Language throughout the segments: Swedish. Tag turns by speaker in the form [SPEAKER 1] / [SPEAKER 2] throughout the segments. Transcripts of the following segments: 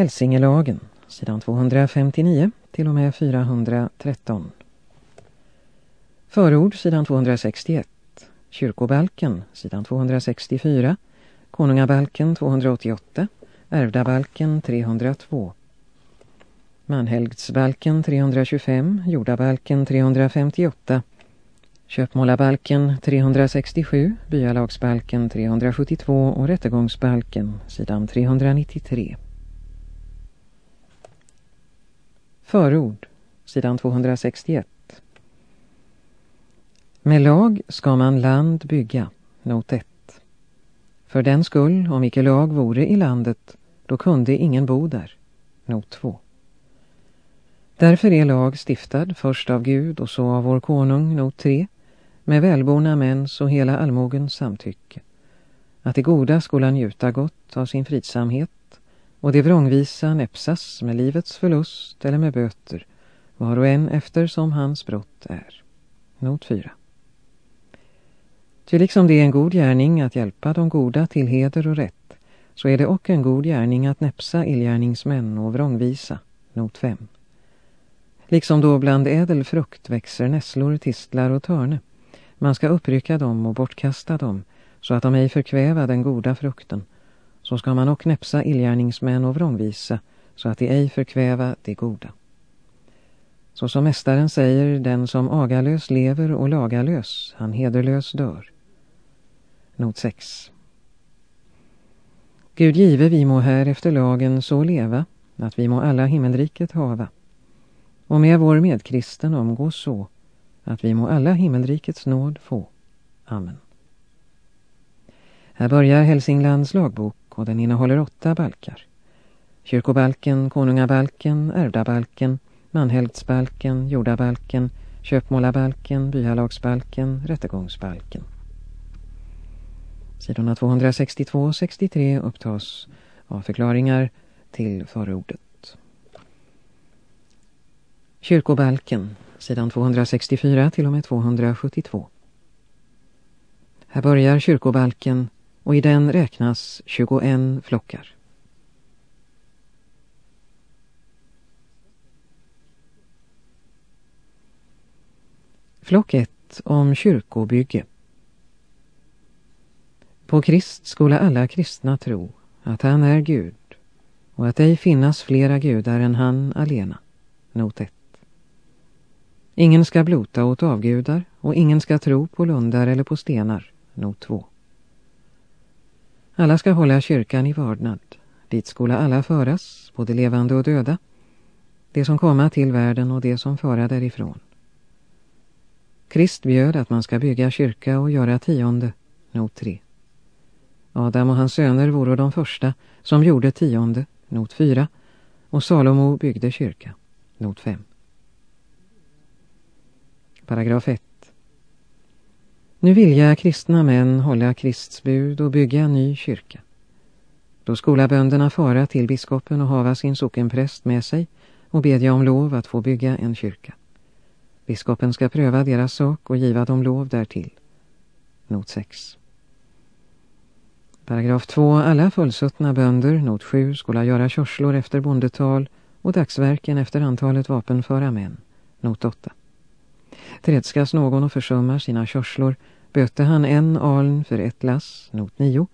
[SPEAKER 1] Hälsingelagen, sidan 259 till och med 413. Förord, sidan 261. Kyrkobalken, sidan 264. Konungabalken 288. Ärvdabalken 302. Manhelgdsbalken 325. Jordabalken 358. Köpmålabalken 367, byalagsbalken 372 och rättegångsbalken sidan 393. Förord, sidan 261. Med lag ska man land bygga, not 1. För den skull, om icke lag vore i landet, då kunde ingen bo där, not 2. Därför är lag stiftad först av Gud och så av vår konung, not 3, med välborna mäns och hela allmogens samtycke, att det goda skola njuta gott av sin fridsamhet och det vrångvisa näpsas med livets förlust eller med böter, var och en efter som hans brott är. Not 4. Ty liksom det är en god gärning att hjälpa de goda till heder och rätt, så är det också en god gärning att näpsa illgärningsmän och vrångvisa. Not 5. Liksom då bland ädel frukt växer nässlor, tistlar och törne, man ska upprycka dem och bortkasta dem, så att de ej förkväva den goda frukten. Så ska man och knäpsa illgärningsmän och vrångvisa, så att de ej förkväva det goda. Så som mästaren säger, den som agalös lever och lagalös, han hederlös dör. Not 6. Gud give vi må här efter lagen så leva, att vi må alla himmelriket hava. Och med vår medkristen omgås så, att vi må alla himmelrikets nåd få. Amen. Här börjar Hälsinglands lagbok och den innehåller åtta balkar. Kyrkobalken, konungabalken, ärvdabalken, manhelgdsbalken, jordabalken, köpmålabalken, byalagsbalken, rättegångsbalken. Sidorna 262 och 63 upptas av förklaringar till förordet. Kyrkobalken sidan 264 till och med 272. Här börjar kyrkobalken och i den räknas 21 flockar. Flock 1 om kyrkobygge. På Krist skola alla kristna tro att han är Gud och att ej finnas flera gudar än han alena. Not 1. Ingen ska blota åt avgudar och ingen ska tro på lundar eller på stenar. Not 2. Alla ska hålla kyrkan i vördnad. Dit skola alla föras, både levande och döda. Det som komma till världen och det som föra därifrån. Krist bjöd att man ska bygga kyrka och göra tionde. Not 3. Adam och hans söner vore de första som gjorde tionde. Not 4. Och Salomo byggde kyrka. Not 5. Paragraf 1. Nu vill jag kristna män hålla Krists bud och bygga en ny kyrka. Då skola bönderna fara till biskopen och hava sin sockenpräst med sig och bedja om lov att få bygga en kyrka. Biskopen ska pröva deras sak och giva dem lov därtill. Not 6. Paragraf 2. Alla fullsuttna bönder, not 7, skola göra körslor efter bondetal och dagsverken efter antalet vapenföra män. Not 8. Trädskas någon och försummar sina körslor böter han en aln för ett lass, not 9,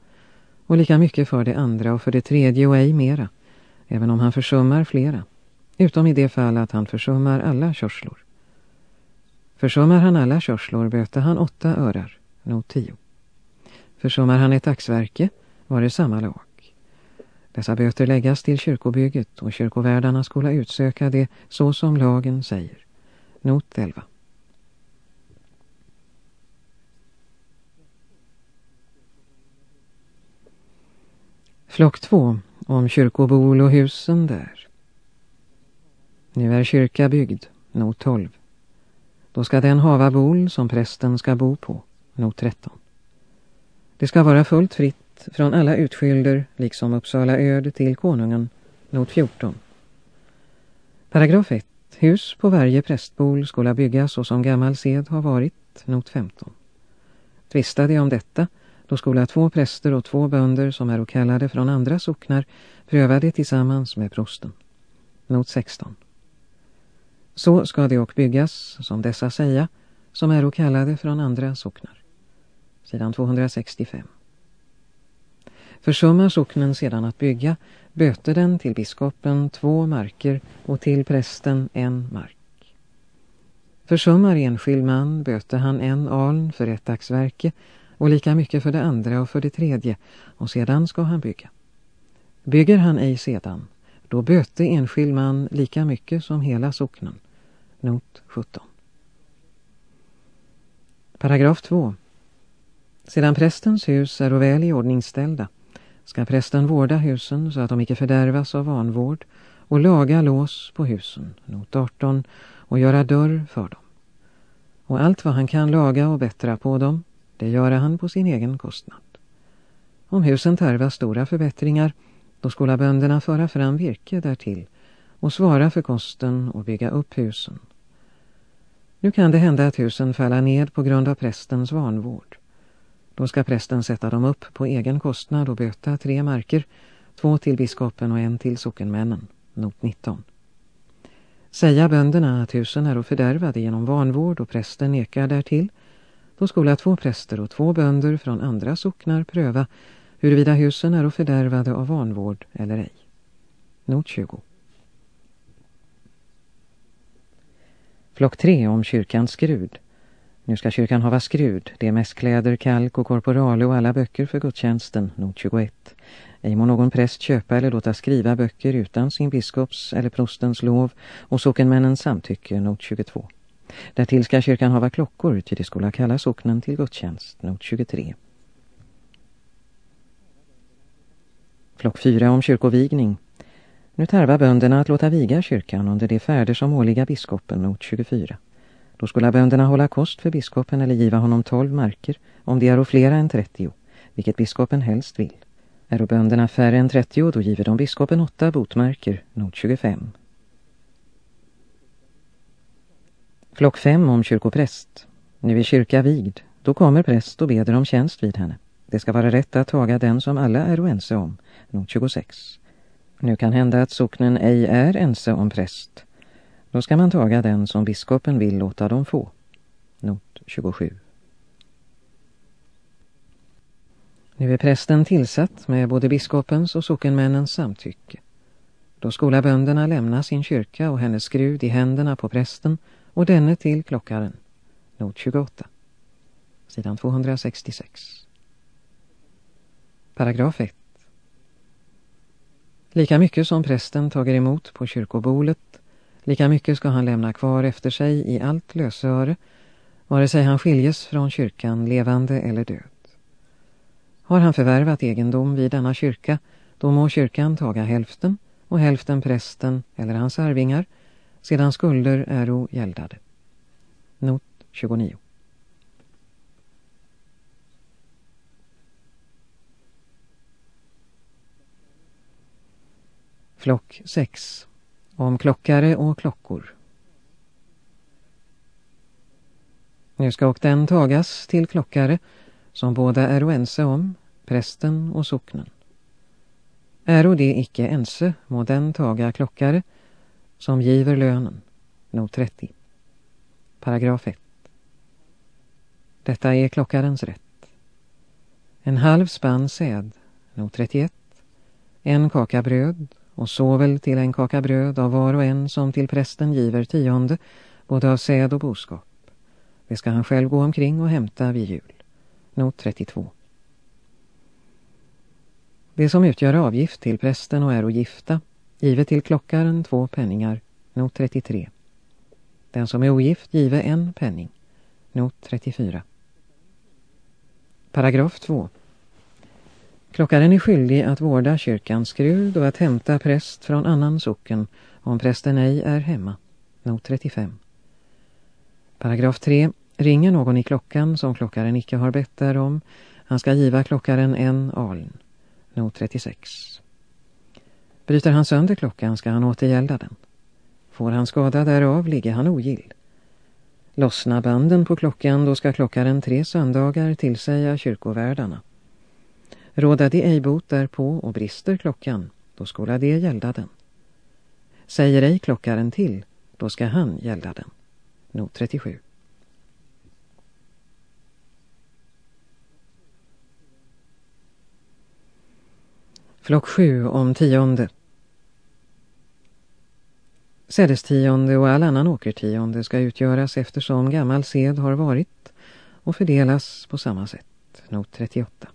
[SPEAKER 1] och lika mycket för det andra och för det tredje och ej mera, även om han försummar flera, utom i det fall att han försummar alla körslor. Försummar han alla körslor böter han åtta örar, not 10. Försummar han ett axverke, var det samma lag. Dessa böter läggas till kyrkobygget och kyrkovärdarna skola utsöka det så som lagen säger. Not 11. Flock 2 om kyrkobol och husen där. Nu är kyrka byggd, not 12. Då ska den hava bol som prästen ska bo på, not 13. Det ska vara fullt fritt från alla utskylder, liksom Uppsala öd till konungen, not 14. Paragraf 1. Hus på varje prästbol skola byggas så som gammal sed har varit, not 15. Tvistade om detta då skola två präster och två bönder som är kallade från andra socknar pröva det tillsammans med prosten. Not 16. Så ska det och byggas, som dessa säga, som är kallade från andra socknar. Sidan 265. Försummar socknen sedan att bygga, böter den till biskopen två marker och till prästen en mark. Försummar enskild man böter han en aln för ett dagsverke och lika mycket för det andra och för det tredje och sedan ska han bygga. Bygger han ej sedan, då böte enskild man lika mycket som hela socknen. Not 17. Paragraf 2. Sedan prästens hus är väl i ordningställda ska prästen vårda husen så att de icke fördärvas av vanvård och laga lås på husen, not 18, och göra dörr för dem. Och allt vad han kan laga och bättra på dem, det gör han på sin egen kostnad. Om husen tarvar stora förbättringar, då skola bönderna föra fram virke därtill och svara för kosten och bygga upp husen. Nu kan det hända att husen faller ned på grund av prästens vanvård. Då ska prästen sätta dem upp på egen kostnad och böta tre marker, två till biskopen och en till sockenmännen, not 19. Säga bönderna att husen är fördärvade genom vanvård och prästen nekar därtill, då skola två präster och två bönder från andra socknar pröva huruvida husen är fördärvade av vanvård eller ej. Not 20. Flock 3 om kyrkans skrud. Nu ska kyrkan hava skrud, det är mest kläder, kalk och korporale och alla böcker för gudstjänsten, not 21. Ej må någon präst köpa eller låta skriva böcker utan sin biskops eller prostens lov och sockenmännens samtycke, not 22. Därtill ska kyrkan hava klockor, till det skola kalla socknen till gudstjänst, not 23. Flock 4 om kyrkovigning. Nu tarvar bönderna att låta viga kyrkan under de färder som åliga biskopen, not 24. Då skulle bönderna hålla kost för biskopen eller giva honom 12 marker, om de är flera än 30, vilket biskopen helst vill. Är bönderna färre än 30, då giver de biskopen åtta botmarker, not 25. Klock fem om kyrkopräst. Nu är kyrka vigd. Då kommer präst och beder om tjänst vid henne. Det ska vara rätt att taga den som alla är oense om, not 26. Nu kan hända att socknen ej är ense om präst. Då ska man taga den som biskopen vill låta dem få. Not 27. Nu är prästen tillsatt med både biskopens och sockenmännens samtycke. Då skola bönderna lämna sin kyrka och hennes skrud i händerna på prästen och denne till klockaren. Not 28. Sidan 266. Paragraf 1. Lika mycket som prästen tager emot på kyrkobolet, lika mycket ska han lämna kvar efter sig i allt lösöre, vare sig han skiljes från kyrkan levande eller död. Har han förvärvat egendom vid denna kyrka, då må kyrkan taga hälften och hälften prästen eller hans arvingar, sedan skulder är gäldade. Not 29. Flock 6. Om klockare och klockor. Nu ska och den tagas till klockare som båda är oense om, prästen och socknen. Äro det icke ense må den taga klockare som giver lönen, not 30. Paragraf 1. Detta är klockarens rätt. En halv spann säd, not 31. En kaka bröd och såväl till en kaka bröd av var och en som till prästen giver tionde, både av säd och boskap. Det ska han själv gå omkring och hämta vid jul. Not 32. Det som utgör avgift till prästen och är gifta givet till klockaren två penningar, not 33. Den som är ogift give en penning, not 34. Paragraf 2. Klockaren är skyldig att vårda kyrkans skrud och att hämta präst från annan socken om prästen ej är hemma. Not 35. Paragraf 3. Ringer någon i klockan som klockaren icke har bett därom, han ska giva klockaren en aln. Not 36. Bryter han sönder klockan ska han återgälda den. Får han skada därav ligger han ogill. Lossna banden på klockan då ska klockaren tre söndagar tillsäga kyrkovärdarna. Råda de ej bot därpå och brister klockan, då skola det gälda den. Säger ej klockaren till, då ska han gälda den. Not 37. Flock 7 om tionde. Sädestionde och all annan åkertionde ska utgöras eftersom gammal sed har varit och fördelas på samma sätt. Not 38.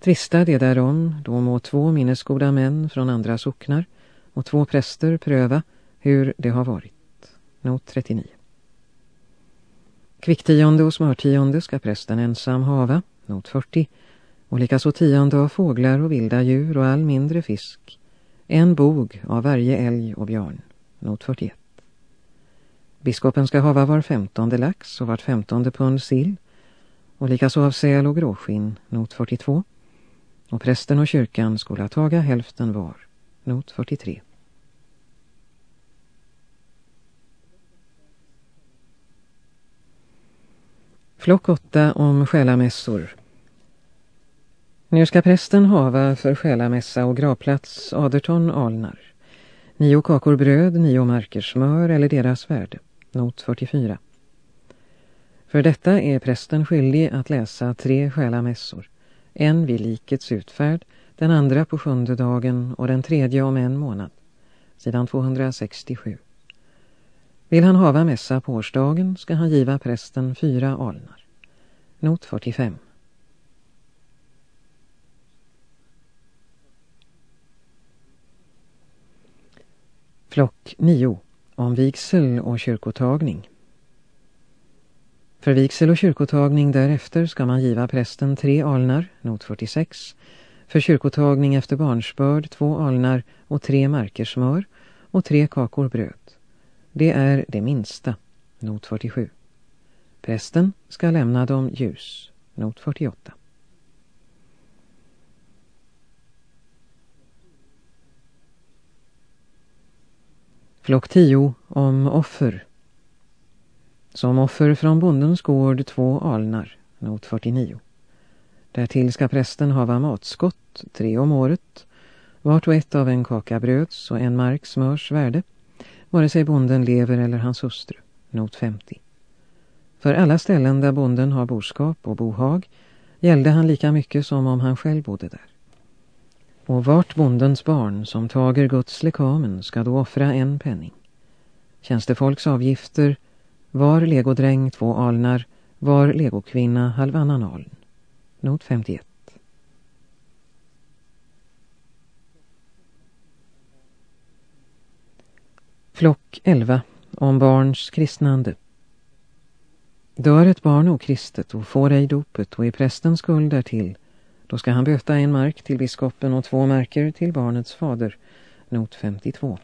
[SPEAKER 1] Tvista det därom, då må två minnesgoda män från andra socknar och två präster pröva hur det har varit. Not 39. Kvicktionde och smörtionde ska prästen ensam hava. Not 40. Och likaså tionde av fåglar och vilda djur och all mindre fisk. En bog av varje älg och björn. Not 41. Biskopen ska hava var femtonde lax och vart femtonde pund sill. Och likaså av säl och gråskinn. Not 42. Och prästen och kyrkan skola taga hälften var. Not 43. Flock 8 om själamässor. Nu ska prästen hava för själamässa och gravplats aderton alnar. Nio kakor bröd, nio marker smör eller deras värde. Not 44. För detta är prästen skyldig att läsa tre själamässor. En vid likets utfärd, den andra på sjunde dagen och den tredje om en månad. Sidan 267. Vill han hava mässa på årsdagen ska han giva prästen fyra alnar. Not 45. Flock 9 om vigsel och kyrkotagning. För vigsel och kyrkotagning därefter ska man giva prästen tre alnar, not 46. För kyrkotagning efter barnsbörd två alnar och tre marker smör och tre kakor bröd. Det är det minsta, not 47. Prästen ska lämna dem ljus, not 48. Flock 10 om offer. Som offer från bondens gård två alnar, not 49. Därtill ska prästen hava matskott, tre om året, vart och ett av en kaka bröds och en mark smörs värde, vare sig bonden lever eller hans hustru, not 50. För alla ställen där bonden har boskap och bohag gällde han lika mycket som om han själv bodde där. Och vart bondens barn som tager Guds lekamen ska då offra en penning. Tjänstefolks avgifter var legodräng två alnar, var legokvinna halvannan aln. Not 51. Flock 11 om barns kristnande. Dör ett barn okristet och får ej dopet och är prästens skuld därtill, då ska han böta en mark till biskopen och två marker till barnets fader. Not 52.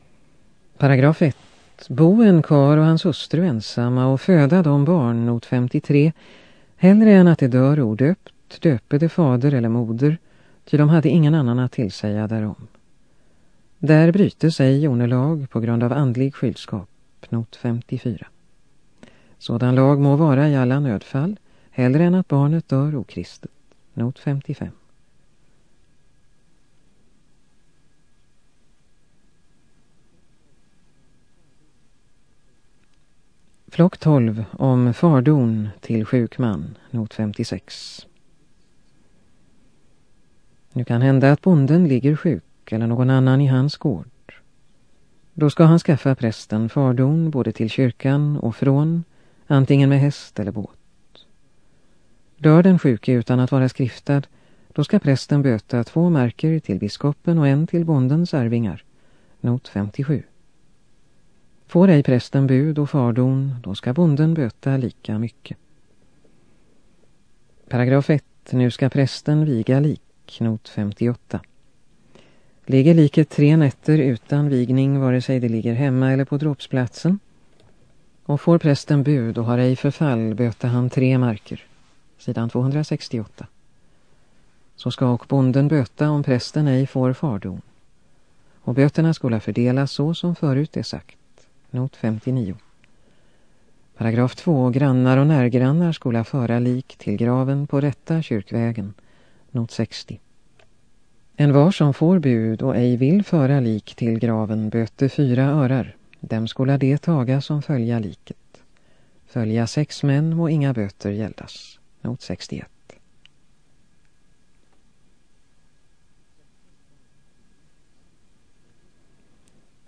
[SPEAKER 1] Paragraf 1. Bo en kar och hans hustru ensamma och föda de barn, not 53, hellre än att det dör odöpt, döpe det fader eller moder, ty de hade ingen annan att tillsäga därom. Där brytes ej onelag på grund av andlig skyldskap, not 54. Sådan lag må vara i alla nödfall, hellre än att barnet dör okristet. Not 55. Flock 12 om fardon till sjukman, not 56. Nu kan hända att bonden ligger sjuk eller någon annan i hans gård. Då ska han skaffa prästen fardon både till kyrkan och från antingen med häst eller båt. Dör den sjuke utan att vara skriftad, då ska prästen böta två marker till biskopen och en till bondens arvingar. Not 57. Får ej prästen bud och fardon, då ska bonden böta lika mycket. Paragraf 1. Nu ska prästen viga lik, not 58. Ligger liket tre nätter utan vigning vare sig det ligger hemma eller på dråpsplatsen, och får prästen bud och har ej förfall böter han tre marker. Sidan 268. Så ska och bonden böta om prästen ej får fardon. Och böterna skulle fördelas så som förut är sagt. Not 59. Paragraf 2. Grannar och närgrannar skola föra lik till graven på rätta kyrkvägen. Not 60. En var som får bud och ej vill föra lik till graven böter fyra örar. Dem skola det taga som följa liket. Följa sex män må inga böter gäldas. Not 61.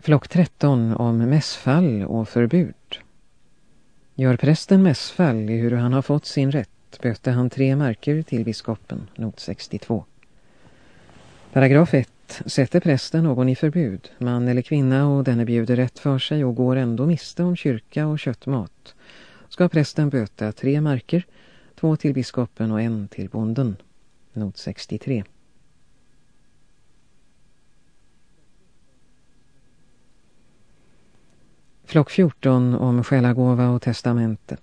[SPEAKER 1] Flock 13 om mässfall och förbud. Gör prästen mässfall i hur han har fått sin rätt böte han tre marker till biskopen, not 62. Paragraf 1. Sätter prästen någon i förbud, man eller kvinna och denne bjuder rätt för sig och går ändå miste om kyrka och köttmat, ska prästen böta tre marker, två till biskopen och en till bonden, not 63. Flock 14 om själagåva och testamente.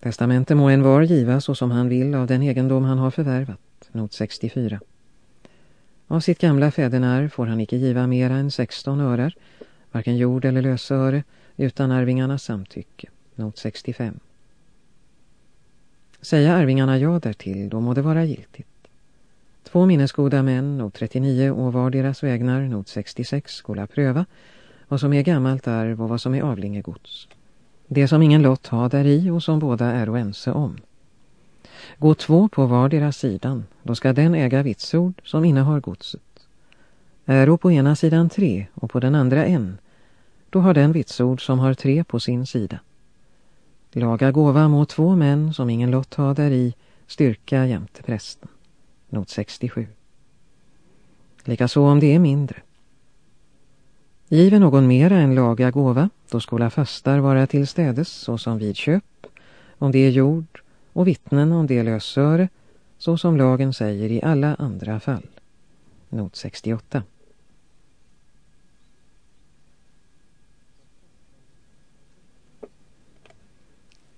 [SPEAKER 1] Testamente må en var giva så som han vill av den egendom han har förvärvat, not 64. Av sitt gamla fädernär får han icke giva mera än 16 örar, varken jord eller lösöre, utan arvingarnas samtycke, not 65. Säga arvingarna ja därtill, då må det vara giltigt. Två minnesgoda män, not 39 och var deras vägnar, not 66, skola pröva, vad som är gammalt arv och vad som är avlingegods. Det som ingen lott har där i och som båda är oense om. Gå två på vardera sidan, då ska den äga vitsord som innehar godset. Äro på ena sidan tre och på den andra en, då har den vitsord som har tre på sin sida. Laga gåva må två män som ingen lott har där i styrka jämte prästen. Not 67. Likaså om det är mindre. Giver någon mera än laga gåva, då skola fastar vara till städes såsom vid köp, om det är jord, och vittnen om det lösöre, så som lagen säger i alla andra fall. Not 68.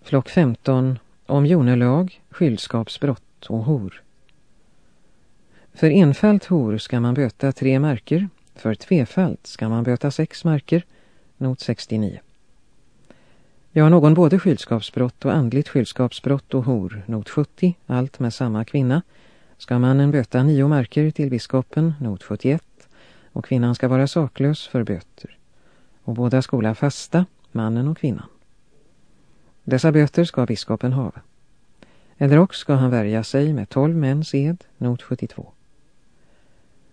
[SPEAKER 1] Flock 15 om jonelag, skyldskapsbrott och hor. För enfalt hor ska man böta tre marker för tvefalt ska man böta sex marker, not 69. Gör någon både skyldskapsbrott och andligt skyldskapsbrott och hor, not 70, allt med samma kvinna, ska mannen böta nio marker till biskopen, not 71, och kvinnan ska vara saklös för böter. Och båda skola fasta, mannen och kvinnan. Dessa böter ska biskopen hava. Eller också ska han värja sig med tolv mäns ed, not 72.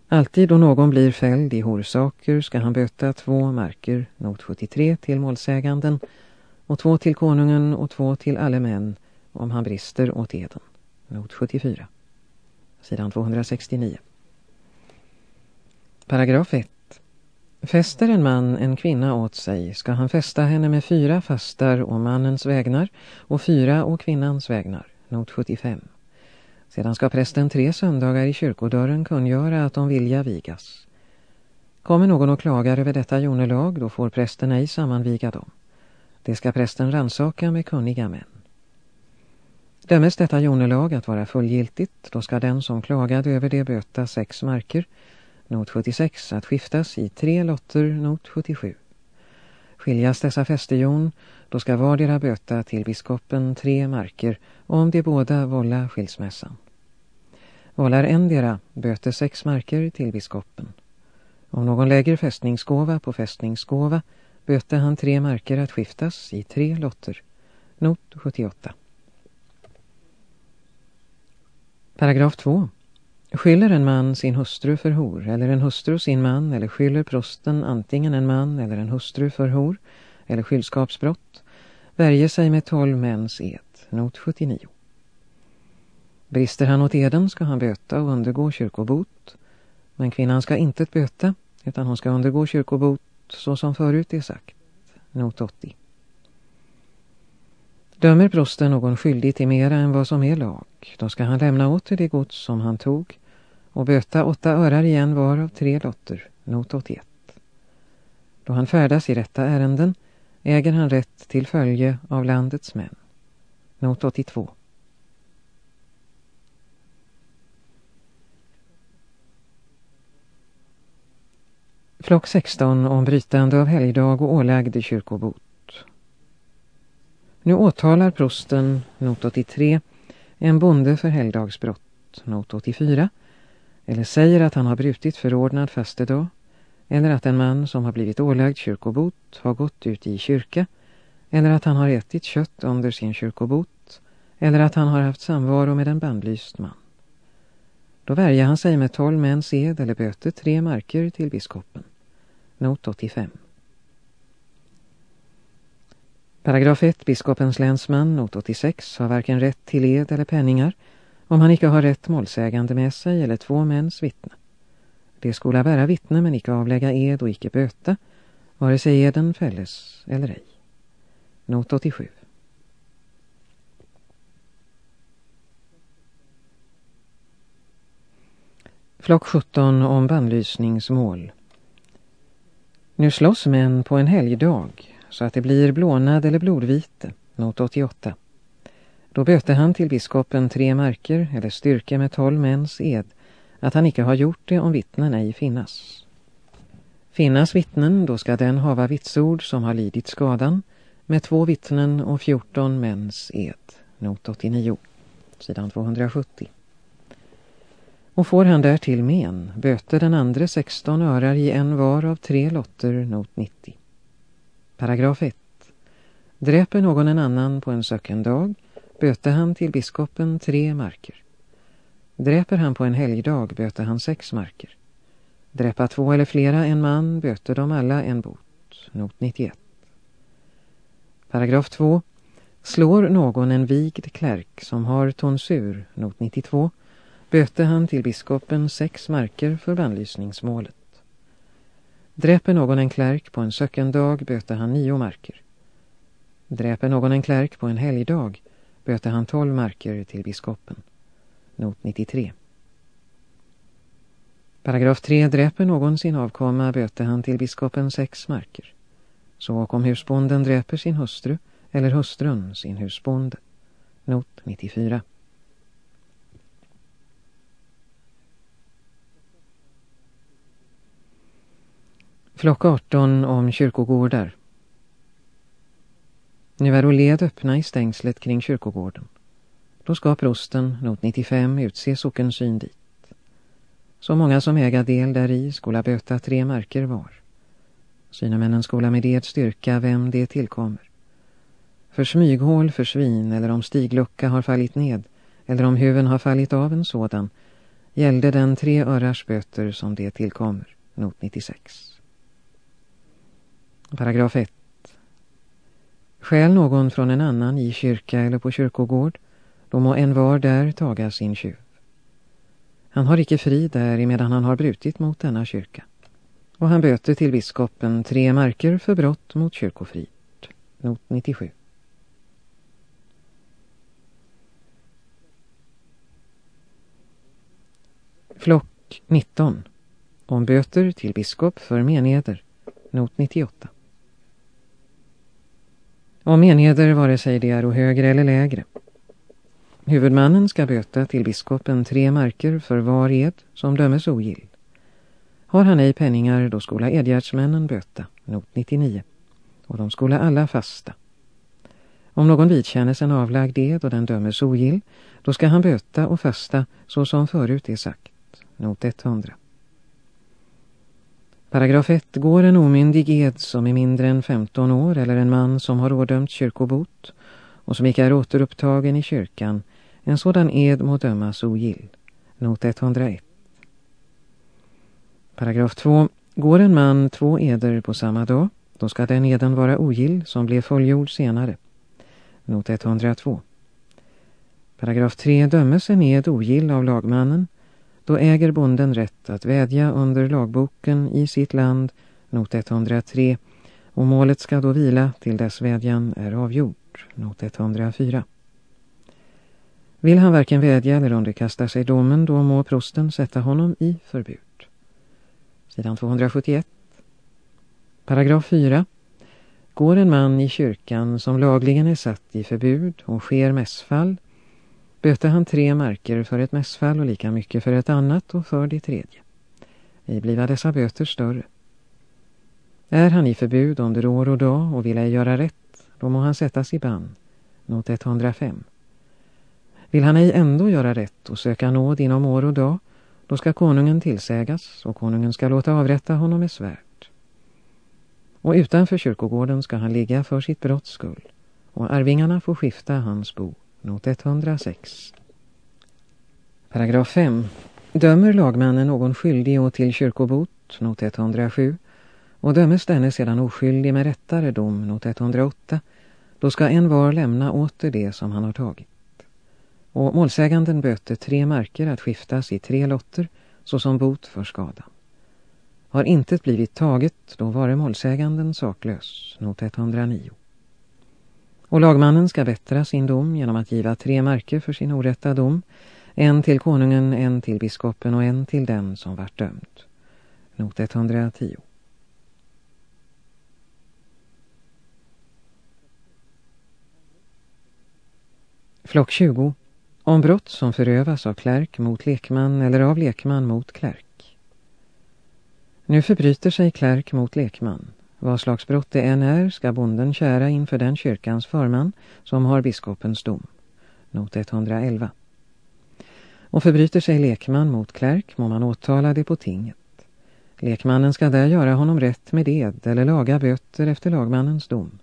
[SPEAKER 1] Alltid då någon blir fälld i horsaker ska han böta två marker, not 73 till målsäganden och två till konungen och två till alle män om han brister åt eden. Not 74. Sidan 269. Paragraf 1. Fäster en man en kvinna åt sig ska han fästa henne med fyra fastar och mannens vägnar och fyra och kvinnans vägnar. Not 75. Sedan ska prästen tre söndagar i kyrkodörren kungöra att de vilja vigas. Kommer någon och klagar över detta jonelag, då får prästen ej sammanviga dem. Det ska prästen ransaka med kunniga män. Dömes detta jonelag att vara fullgiltigt, då ska den som klagade över det böta sex marker, not 76, att skiftas i tre lotter, not 77. Skiljas dessa fästejon, då ska vardera böta till biskopen tre marker om de båda vålla skilsmässan. Vållar endera böter sex marker till biskopen. Om någon lägger fästningsgåva på fästningsgåva böter han tre marker att skiftas i tre lotter. Not 78. Paragraf 2. Skyller en man sin hustru för hor eller en hustru sin man eller skyller prosten antingen en man eller en hustru för hor eller skyldskapsbrott värjer sig med tolv mäns ed, not 79. Brister han åt eden ska han böta och undergå kyrkobot, men kvinnan ska inte böta utan hon ska undergå kyrkobot så som förut är sagt, not 80. Dömer prosten någon skyldig till mera än vad som är lag, då ska han lämna åter det gods som han tog och böta åtta örar igen var av tre lotter, not 81. Då han färdas i rätta ärenden äger han rätt till följe av landets män. Not 82. Flock 16 om brytande av helgdag och ålagd kyrkobot. Nu åtalar prosten, not 83, en bonde för helgdagsbrott. not 84, eller säger att han har brutit förordnad fastedag, eller att en man som har blivit ålagd kyrkobot har gått ut i kyrka, eller att han har ätit kött under sin kyrkobot, eller att han har haft samvaro med en bandlyst man. Då värjer han sig med tolv mäns ed eller böter tre marker till biskopen. Not 85. Paragraf 1. Biskopens länsman, not 86, har varken rätt till ed eller penningar om han icke har rätt målsägande med sig eller två mäns vittne. Det skola bära vittne men icke avlägga ed och icke böta, vare sig eden fälles eller ej. Not 87. Flock 17 om bannlysningsmål. Nu slåss män på en helgdag så att det blir blånad eller blodvite, not 88. Då böte han till biskopen tre marker eller styrka med tolv mäns ed att han icke har gjort det om vittnen ej finnas. Finnas vittnen, då ska den hava vitsord som har lidit skadan med två vittnen och fjorton mäns ed, not 89, sidan 270. Och får han därtill men, böter den andra 16 örar i en var av tre lotter, not 90. Paragraf 1. Dräper någon en annan på en sökendag, böter han till biskopen tre marker. Dräper han på en helgdag böter han sex marker. Dräpa två eller flera en man böter de alla en bot. Not 91. Paragraf 2. Slår någon en vigd klärk som har tonsur, not 92, böter han till biskopen sex marker för bannlysningsmålet. Dräper någon en klärk på en sökendag böter han nio marker. Dräper någon en klärk på en helgdag böter han tolv marker till biskopen. Not 93. Paragraf 3. Dräper någon sin avkomma böter han till biskopen sex marker. Så om husbonden dräper sin hustru eller hustrun sin husbonde. Not 94. Flock 18 om kyrkogårdar. Nu är led öppna i stängslet kring kyrkogården. Då ska prosten, not 95, utse sockensyn dit. Så många som äga del däri skola böta tre marker var. Synemännen skola med det styrka vem det tillkommer. För smyghål för svin eller om stiglucka har fallit ned eller om huven har fallit av en sådan gällde den tre örars böter som det tillkommer, not 96. Paragraf 1. Skäl någon från en annan i kyrka eller på kyrkogård, då må en var där taga sin tjuv. Han har icke fri där medan han har brutit mot denna kyrka. Och han böter till biskopen tre marker för brott mot kyrkofrid. Not 97. Flock 19. Om böter till biskop för meneder. Not 98. Om enheder vare sig de är högre eller lägre. Huvudmannen ska böta till biskopen tre marker för var ed som dömes ogill. Har han ej penningar då skola edgärdsmännen böta, not 99. Och de skola alla fasta. Om någon vidkännes en avlagd ed och den dömes ogill, då ska han böta och fasta så som förut är sagt, not 100. Paragraf 1. Går en omyndig ed som är mindre än 15 år eller en man som har ådömt kyrkobot och som icke är återupptagen i kyrkan, en sådan ed må dömas ogill. Not 101. Paragraf 2. Går en man två eder på samma dag, då ska den eden vara ogill som blev fullgjord senare. Not 102. Paragraf 3. Dömes en ed ogill av lagmannen då äger bonden rätt att vädja under lagboken i sitt land, not 103, och målet ska då vila till dess vädjan är avgjord, not 104. Vill han varken vädja eller underkasta sig domen, då må prosten sätta honom i förbud. Sidan 271. Paragraf 4. Går en man i kyrkan som lagligen är satt i förbud och sker mässfall böte han tre marker för ett mässfall och lika mycket för ett annat och för det tredje. I bliva dessa böter större. Är han i förbud under år och dag och vill ej göra rätt, då må han sättas i bann, not 105. Vill han ej ändå göra rätt och söka nåd inom år och dag, då ska konungen tillsägas och konungen ska låta avrätta honom med svärd. Och utanför kyrkogården ska han ligga för sitt brotts skull, och arvingarna får skifta hans bo. Not 106. Paragraf 5. Dömer lagmannen någon skyldig och till kyrkobot, not 107, och dömes denne sedan oskyldig med rättare dom, not 108, då ska en var lämna åter det som han har tagit. Och målsäganden böter tre marker att skiftas i tre lotter, såsom bot för skadan. Har inte blivit taget, då var målsäganden saklös, not 109. Och lagmannen ska bättra sin dom genom att giva tre marker för sin orätta dom, en till konungen, en till biskopen och en till den som vart dömd. Not 110. Flock 20. Om brott som förövas av klärk mot lekman eller av lekman mot klärk. Nu förbryter sig klärk mot lekman. Vad slags brott det än är ska bonden kära inför den kyrkans förman som har biskopens dom. Not 111. Och förbryter sig lekman mot klärk må man åtala det på tinget. Lekmannen ska där göra honom rätt med ed eller laga böter efter lagmannens dom.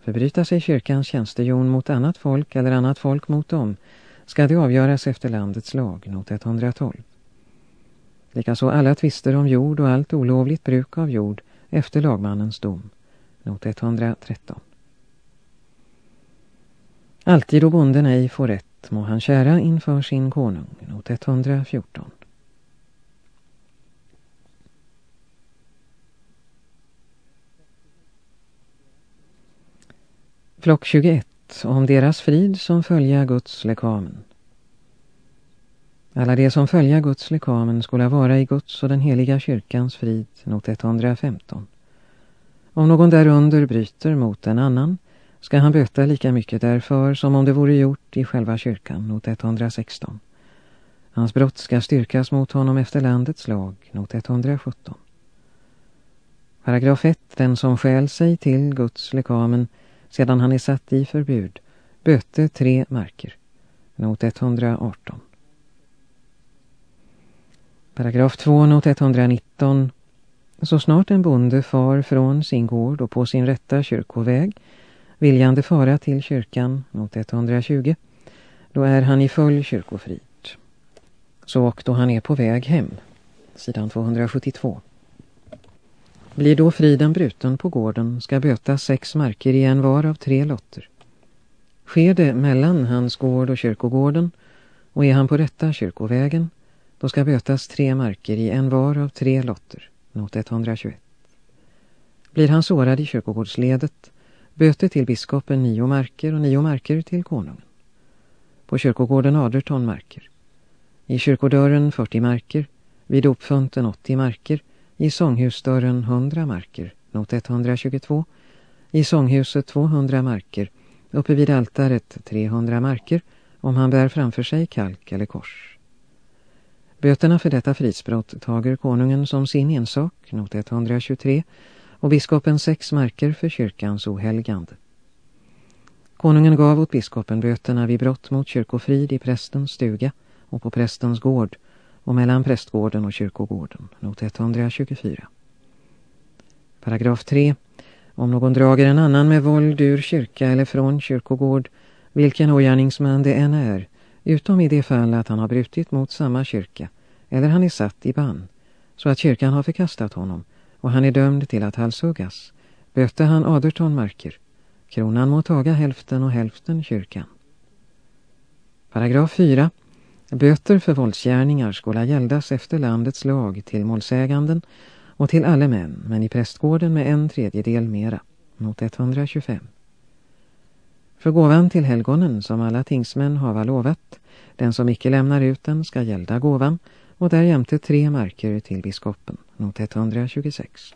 [SPEAKER 1] Förbryta sig kyrkans tjänstejon mot annat folk eller annat folk mot dem ska det avgöras efter landets lag, not 112. Likaså alla tvister om jord och allt olovligt bruk av jord efter lagmannens dom, not 113. Alltid då bonden ej får rätt må han kära inför sin konung, not 114. Flock 21 om deras frid som följa Guds lekamen. Alla de som följa Guds lekamen skulle vara i Guds och den heliga kyrkans frid, not 115. Om någon därunder bryter mot en annan ska han böta lika mycket därför som om det vore gjort i själva kyrkan, not 116. Hans brott ska styrkas mot honom efter landets lag, not 117. Paragraf 1. Den som skäl sig till Guds lekamen sedan han är satt i förbud. Böte tre marker. Not 118. Paragraf 2, not 119. Så snart en bonde far från sin gård och på sin rätta kyrkoväg, viljande fara till kyrkan, not 120, då är han i full kyrkofrid. Så och då han är på väg hem, sidan 272. Blir då friden bruten på gården ska böta sex marker i en var av tre lotter. Sker det mellan hans gård och kyrkogården och är han på rätta kyrkovägen då ska bötas tre marker i en var av tre lotter, not 121. Blir han sårad i kyrkogårdsledet böter till biskopen nio marker och nio marker till konungen. På kyrkogården 18 marker. I kyrkodörren 40 marker, vid dopfunten 80 marker i sånghusdörren 100 marker, not 122. I sånghuset 200 marker. Uppe vid altaret 300 marker om han bär framför sig kalk eller kors. Böterna för detta fridsbrott tager konungen som sin ensak, not 123, och biskopen sex marker för kyrkans ohelgande. Konungen gav åt biskopen böterna vid brott mot kyrkofrid i prästens stuga och på prästens gård och mellan prästgården och kyrkogården, not 124. Paragraf 3. Om någon drager en annan med våld ur kyrka eller från kyrkogård, vilken ogärningsman det än är, utom i det fall att han har brutit mot samma kyrka, eller han är satt i bann, så att kyrkan har förkastat honom, och han är dömd till att halshuggas, böter han aderton marker. Kronan må taga hälften och hälften kyrkan. Paragraf 4. Böter för våldsgärningar skulle gäldas efter landets lag till målsäganden och till alla män, men i prästgården med en tredjedel mera, mot 125. För gåvan till helgonen som alla tingsmän hava lovat, den som icke lämnar ut den ska gälda gåvan och därjämte tre marker till biskopen, not 126.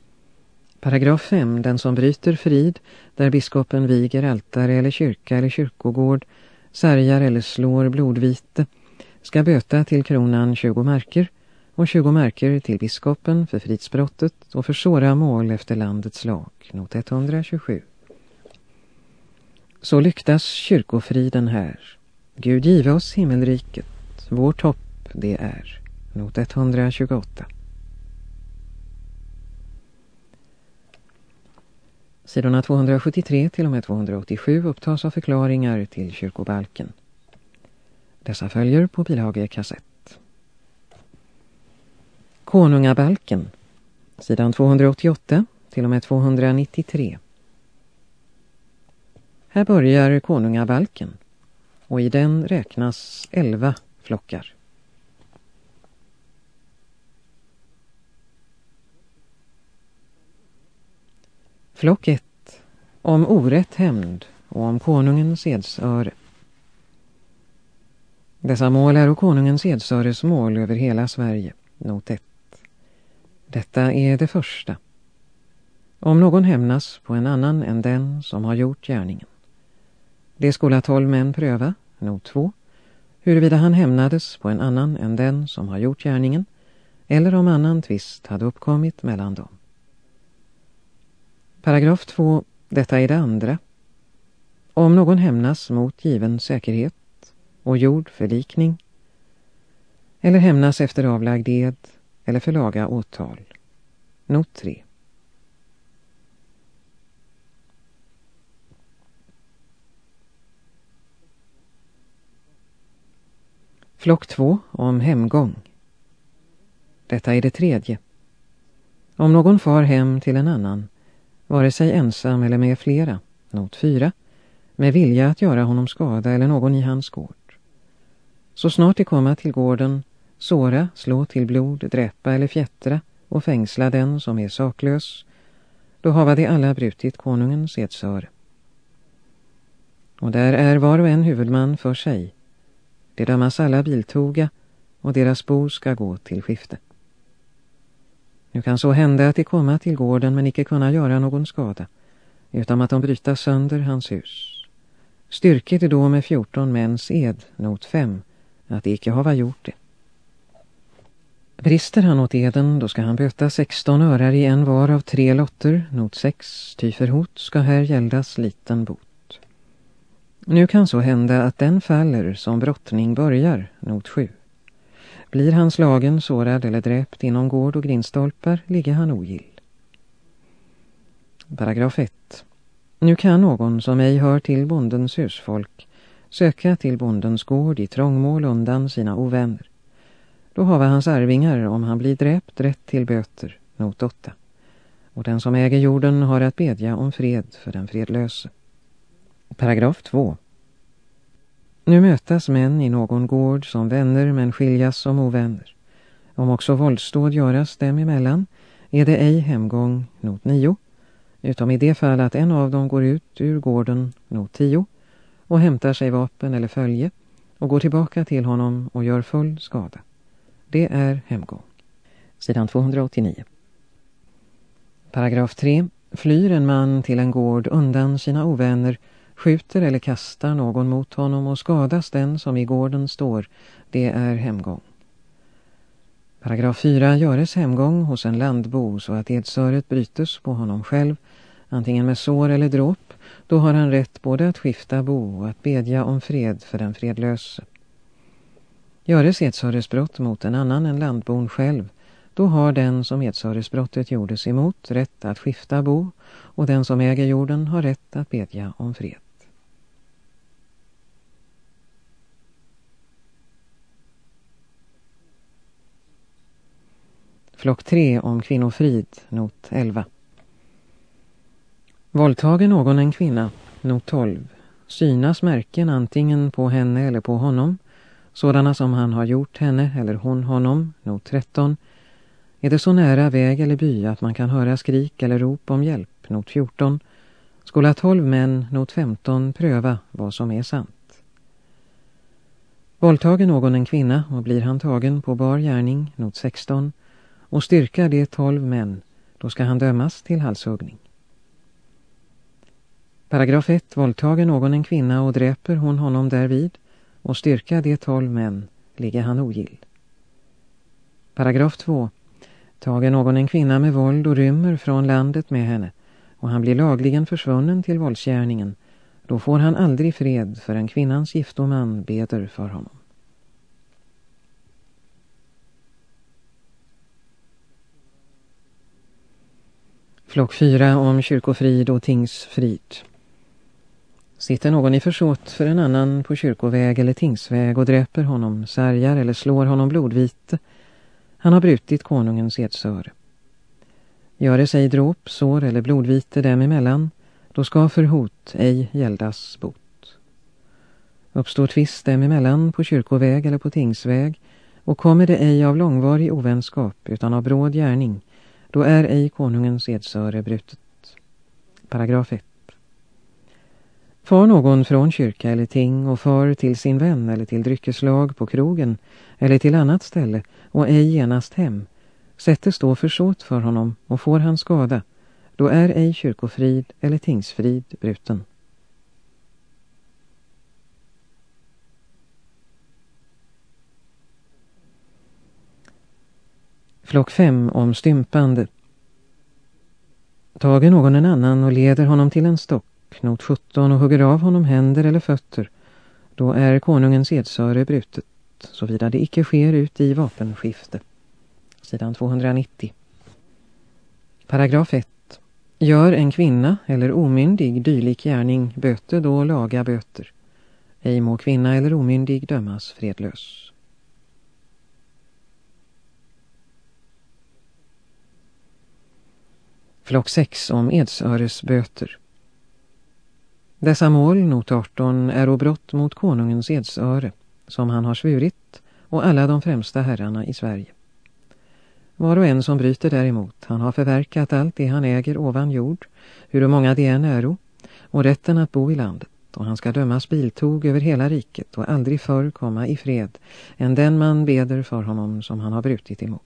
[SPEAKER 1] Paragraf 5. Den som bryter frid, där biskopen viger altare eller kyrka eller kyrkogård, särjar eller slår blodvite, ska böta till kronan 20 marker och 20 marker till biskopen för fridsbrottet och för såra mål efter landets lag, not 127. Så lyktas kyrkofriden här. Gud give oss himmelriket, vårt hopp det är. Not 128. Sidorna 273 till och med 287 upptas av förklaringar till kyrkobalken. Dessa följer på bilagekassett. Konungabalken, sidan 288 till och med 293. Här börjar konungabalken och i den räknas elva flockar. Flock 1. Om orätt hämnd och om konungens edsöre. Dessa mål är och konungens edsöres mål över hela Sverige. Not 1. Detta är det första. Om någon hämnas på en annan än den som har gjort gärningen. Det skulle tolv män pröva, not 2, huruvida han hämnades på en annan än den som har gjort gärningen eller om annan tvist hade uppkommit mellan dem. Paragraf 2. Detta är det andra. Om någon hämnas mot given säkerhet och gjord förlikning eller hämnas efter avlagd ed eller för laga åtal. Not 3. Flock två om hemgång. Detta är det tredje. Om någon far hem till en annan vare sig ensam eller med flera, not fyra, med vilja att göra honom skada eller någon i hans gård. Så snart de komma till gården, såra, slå till blod, dräpa eller fjättra och fängsla den som är saklös, då hava de alla brutit konungens edsöre. Och där är var och en huvudman för sig. De dömas alla biltoga och deras bo ska gå till skifte. Nu kan så hända att de komma till gården men icke kunna göra någon skada, utan att de bryta sönder hans hus. Styrket det då med 14 mäns ed, not 5, att icke hava gjort det. Brister han åt eden, då ska han böta 16 örar i en var av tre lotter, not 6, ty för hot ska här gäldas liten bot. Nu kan så hända att den faller som brottning börjar, not 7. Blir han slagen, sårad eller dräpt inom gård och grindstolpar ligger han ogill. Paragraf 1. Nu kan någon som ej hör till bondens husfolk söka till bondens gård i trångmål undan sina ovänner. Då har hans arvingar, om han blir dräpt, rätt till böter, not 8. Och den som äger jorden har att bedja om fred för den fredlöse. Paragraf 2. Nu mötas män i någon gård som vänner men skiljas som ovänner. Om också våldsdåd göras dem emellan är det ej hemgång, not 9, utom i det fall att en av dem går ut ur gården, not 10, och hämtar sig vapen eller följe och går tillbaka till honom och gör full skada. Det är hemgång. Sidan 289. Paragraf 3. Flyr en man till en gård undan sina ovänner skjuter eller kastar någon mot honom och skadas den som i gården står, det är hemgång. Paragraf 4 göres hemgång hos en landbo så att edsöret brytes på honom själv, antingen med sår eller dråp, då har han rätt både att skifta bo och att bedja om fred för den fredlöse. Göres edsöresbrott mot en annan än landbon själv, då har den som edsöresbrottet gjordes emot rätt att skifta bo och den som äger jorden har rätt att bedja om fred. Flock 3 om kvinnofrid, not 11. Våldtager någon en kvinna, not 12, synas märken antingen på henne eller på honom, sådana som han har gjort henne eller hon honom, not 13, är det så nära väg eller by att man kan höra skrik eller rop om hjälp, not 14, skulle 12 män, not 15, pröva vad som är sant. Våldtager någon en kvinna och blir han tagen på bar gärning, not 16, och styrka de tolv män, då ska han dömas till halshuggning. Paragraf 1. Våldtager någon en kvinna och dräper hon honom därvid och styrka de tolv män, ligger han ogill. Paragraf 2. Tager någon en kvinna med våld och rymmer från landet med henne och han blir lagligen försvunnen till våldsgärningen, då får han aldrig fred förrän kvinnans giftoman beder för honom. Flock 4 om kyrkofrid och tingsfrid. Sitter någon i försåt för en annan på kyrkoväg eller tingsväg och dräper honom, särjar eller slår honom blodvite, han har brutit konungens edsöre. det sig dråp, sår eller blodvite dem emellan, då ska för hot ej gäldas bot. Uppstår tvist dem emellan på kyrkoväg eller på tingsväg, och kommer det ej av långvarig ovänskap utan av bråd gärning, då är ej konungens edsöre brutet. Paragraf 1. Far någon från kyrka eller ting och far till sin vän eller till dryckeslag på krogen eller till annat ställe och ej genast hem, sättes då försåt för honom och får han skada, då är ej kyrkofrid eller tingsfrid bruten. Flock 5 om stympande. Tager någon en annan och leder honom till en stock, not 17 och hugger av honom händer eller fötter, då är konungens edsöre brutet, såvida det icke sker ut i vapenskifte. Sidan 290. Paragraf 1. Gör en kvinna eller omyndig dylik gärning böte då laga böter. Ej må kvinna eller omyndig dömas fredlös. Flock 6 om edsöresböter. Dessa mål, not 18, är brott mot konungens edsöre, som han har svurit, och alla de främsta herrarna i Sverige. Var och en som bryter däremot, han har förverkat allt det han äger ovan jord, hur många det än äro, och rätten att bo i landet, och han ska dömas biltog över hela riket och aldrig förr komma i fred, än den man beder för honom som han har brutit emot.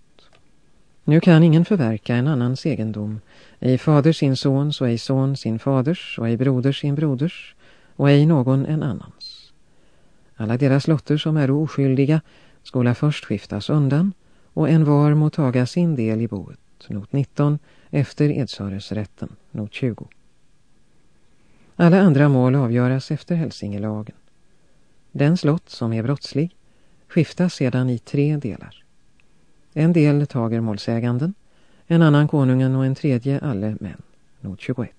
[SPEAKER 1] Nu kan ingen förverka en annans egendom, ej fader sin sons och ej son sin faders och ej broder sin broders och ej någon en annan. Alla deras lotter som är oskyldiga skola först skiftas undan och en var må taga sin del i boet, not 19, efter edsöresrätten, not 20. Alla andra mål avgöras efter hälsingelagen. Den slott som är brottslig skiftas sedan i tre delar. En del tager målsäganden, en annan konungen och en tredje alle män. Not 21.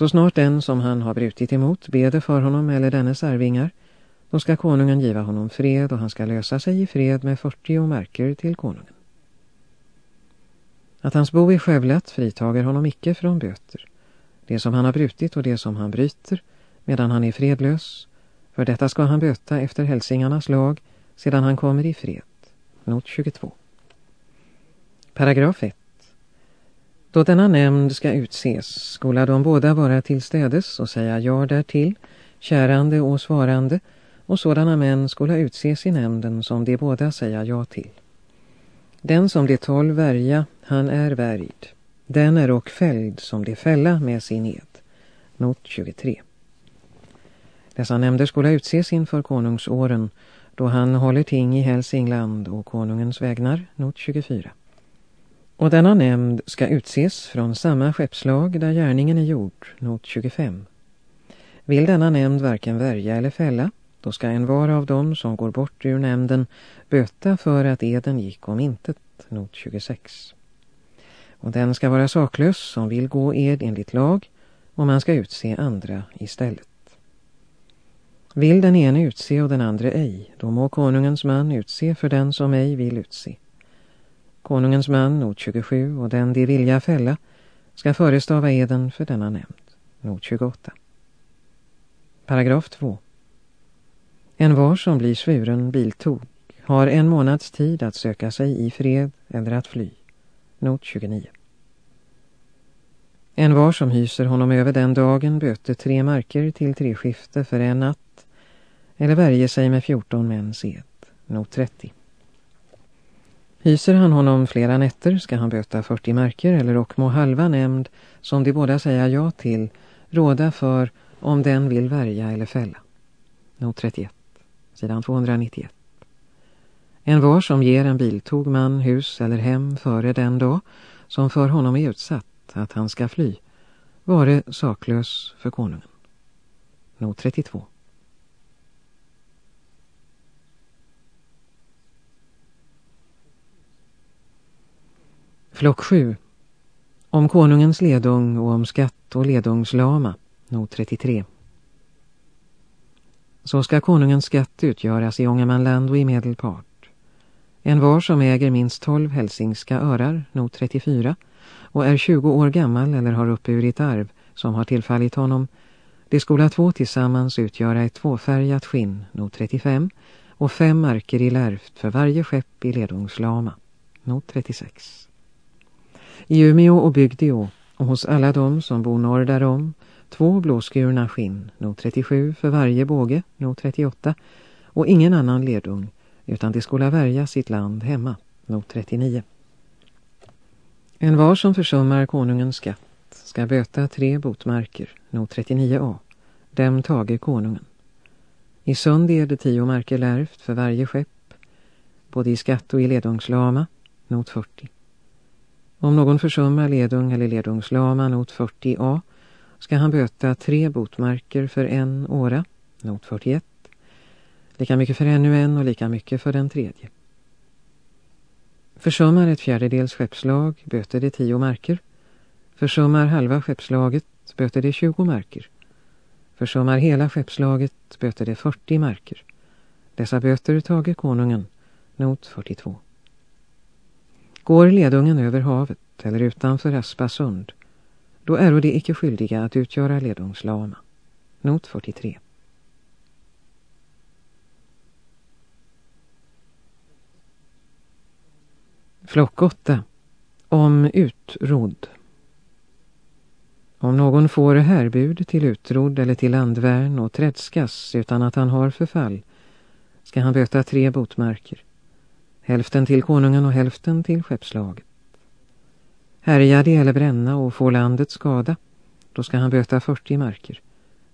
[SPEAKER 1] Så snart den som han har brutit emot beder för honom eller dennes arvingar, då ska konungen giva honom fred och han ska lösa sig i fred med 40 märker till konungen. Att hans bo är skövlat fritager honom icke från böter. Det som han har brutit och det som han bryter, medan han är fredlös, för detta ska han böta efter hälsingarnas lag sedan han kommer i fred. Not 22. Paragraf 1. Då denna nämnd ska utses skola de båda vara tillstädes och säga ja därtill, kärande och svarande, och sådana män skola utses i nämnden som de båda säga ja till. Den som de tolv värja, han är värjd. Den är och fälld som de fälla med sin ed. Not 23. Dessa nämnder skola utses inför konungsåren då han håller ting i Hälsingland och konungens vägnar, not 24. Och denna nämnd ska utses från samma skeppslag där gärningen är gjord, not 25. Vill denna nämnd varken värja eller fälla, då ska en var av dem som går bort ur nämnden böta för att eden gick om intet, not 26. Och den ska vara saklös som vill gå ed enligt lag, och man ska utse andra istället. Vill den ene utse och den andra ej, då må konungens man utse för den som ej vill utse. Konungens man, not 27, och den de vilja fälla, ska förestava eden för denna nämnd, not 28. Paragraf 2. En var som blir svuren biltog har en månads tid att söka sig i fred eller att fly, not 29. En var som hyser honom över den dagen böter tre marker till tre skifte för en natt eller värjer sig med 14 mäns ed, not 30. Hyser han honom flera nätter ska han böta 40 marker eller och må halva nämnd som de båda säga ja till råda för om den vill värja eller fälla. Not 31, sidan 291. En var som ger en biltog man hus eller hem före den dag som för honom är utsatt att han ska fly vare saklös för konungen. Not 32. Flock 7. Om konungens ledung och om skatt och ledungslama. Not 33. Så ska konungens skatt utgöras i Ångermanland och i medelpart. En var som äger minst 12 hälsingska örar, not 34, och är 20 år gammal eller har uppburit arv som har tillfallit honom, det skola två tillsammans utgöra ett tvåfärgat skinn, not 35, och fem marker i lärft för varje skepp i ledungslama, not 36. I Umeå och Bygdeå och hos alla de som bor norr därom, två blåskurna skinn, not 37 för varje båge, not 38, och ingen annan ledung, utan de skola värja sitt land hemma, not 39. En var som försummar konungens skatt ska böta tre botmarker, not 39a, dem tage konungen. I sund är det tio marker lärft för varje skepp, både i skatt och i ledungslama, not 40. Om någon försummar ledung eller ledungslama, not 40a, ska han böta tre botmarker för en åra, not 41, lika mycket för ännu en och lika mycket för den tredje. Försummar ett fjärdedels skeppslag böter det tio marker. Försummar halva skeppslaget böter det 20 marker. Försummar hela skeppslaget böter det 40 marker. Dessa böter tager konungen, not 42. Går ledungen över havet eller utanför Aspasund, då är de icke skyldiga att utgöra ledungslama. Not 43. Flock 8. Om utrodd. Om någon får härbud till utrodd eller till landvärn och trädskas utan att han har förfall ska han böta tre botmarker. Hälften till konungen och hälften till skeppslaget. Härja det eller bränna och får landet skada, då ska han böta 40 marker.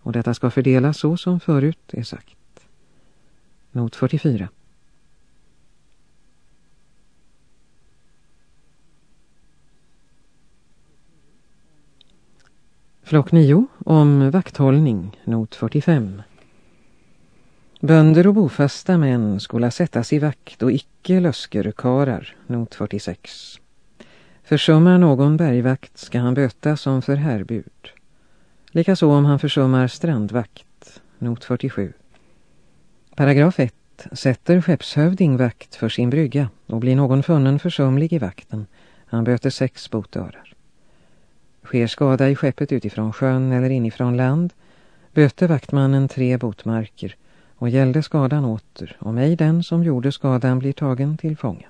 [SPEAKER 1] Och detta ska fördelas så som förut är sagt. Not 44. Flock 9 om vakthållning, not 45. Bönder och bofasta män skola sättas i vakt och icke löskerkarar, not 46. Försummar någon bergvakt ska han böta som för härbud. Likaså om han försummar strandvakt, not 47. Paragraf 1 sätter skeppshövding vakt för sin brygga och blir någon funnen försumlig i vakten. Han böter sex botörar. Sker skada i skeppet utifrån sjön eller inifrån land böter vaktmannen tre botmarker och gällde skadan åter om ej den som gjorde skadan blir tagen till fånga.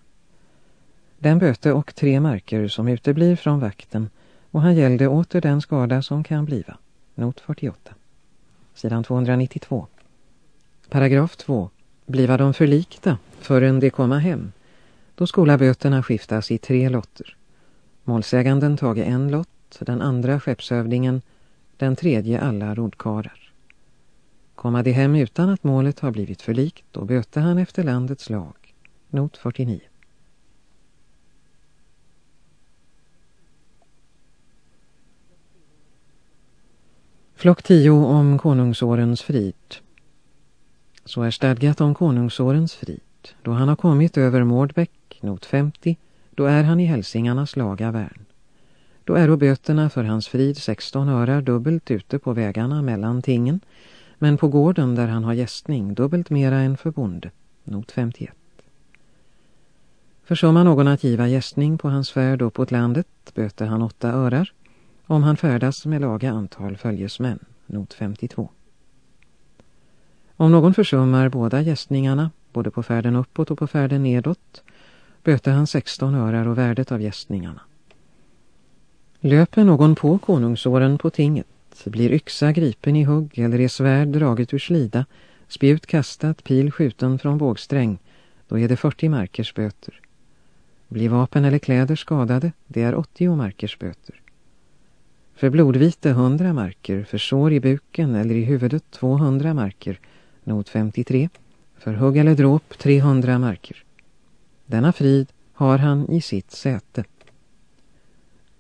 [SPEAKER 1] Den böte och tre marker som uteblir från vakten och han gällde åter den skada som kan bliva. Not 48. Sidan 292. Paragraf 2. Bliva de förlikta förrän de komma hem. Då skola böterna skiftas i tre lotter. Målsäganden tage en lott den andra skeppsövningen, den tredje alla rodkarar. Komma de hem utan att målet har blivit förlikt och böte han efter landets lag. Not 49. Flock 10 om konungsårens frid. Så är stadgat om konungsårens frid. Då han har kommit över Mårdbäck, not 50, då är han i hälsingarnas laga värn. Då är böterna för hans frid 16 örar dubbelt ute på vägarna mellan tingen, men på gården där han har gästning dubbelt mera än för bonde, not 51. Försummar någon att giva gästning på hans färd uppåt landet böter han åtta örar, om han färdas med laga antal följesmän, not 52. Om någon försummar båda gästningarna, både på färden uppåt och på färden nedåt, böter han 16 örar och värdet av gästningarna. Löper någon på konungsåren på tinget, blir yxa gripen i hugg eller är svärd draget ur slida, spjut kastat, pil skjuten från bågsträng, då är det 40 markers böter. Blir vapen eller kläder skadade, det är 80 markers böter. För blodvite 100 marker, för sår i buken eller i huvudet 200 marker, not 53. För hugg eller dråp 300 marker. Denna frid har han i sitt säte.